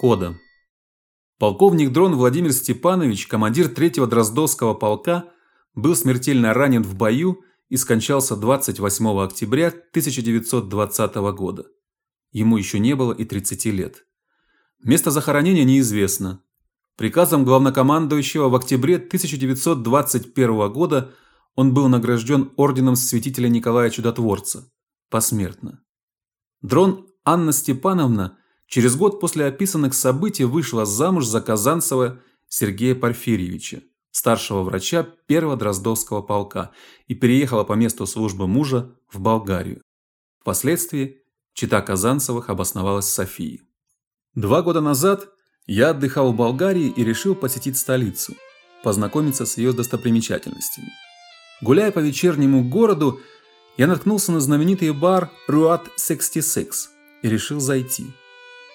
Кода. Полковник Дрон Владимир Степанович, командир 3-го Дроздовского полка, был смертельно ранен в бою и скончался 28 октября 1920 года. Ему еще не было и 30 лет. Место захоронения неизвестно. Приказом главнокомандующего в октябре 1921 года он был награжден орденом святителя Николая Чудотворца посмертно. Дрон Анна Степановна через год после описанных событий вышла замуж за Казанцева Сергея Порфирьевича, старшего врача первого Дроздовского полка, и переехала по месту службы мужа в Болгарию. Впоследствии чита Казанцевых обосновалась в Софии. Два года назад я отдыхал в Болгарии и решил посетить столицу, познакомиться с ее достопримечательностями. Гуляя по вечернему городу, я наткнулся на знаменитый бар Руат 66 и решил зайти.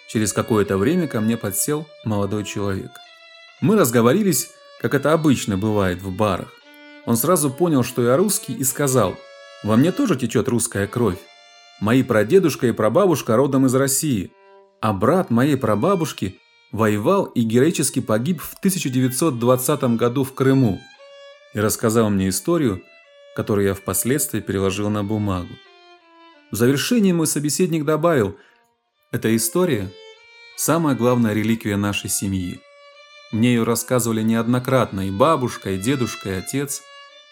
Через какое-то время ко мне подсел молодой человек. Мы разговорились, как это обычно бывает в барах. Он сразу понял, что я русский и сказал: "Во мне тоже течет русская кровь. Мои прадедушка и прабабушка родом из России, а брат моей прабабушки воевал и героически погиб в 1920 году в Крыму". И рассказал мне историю, которую я впоследствии переложил на бумагу. В завершении мой собеседник добавил: "Эта история самая главная реликвия нашей семьи. Мне ее рассказывали неоднократно и бабушка, и дедушка, и отец,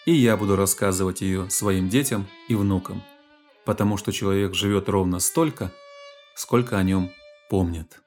и я буду рассказывать ее своим детям и внукам, потому что человек живет ровно столько, сколько о нем помнят".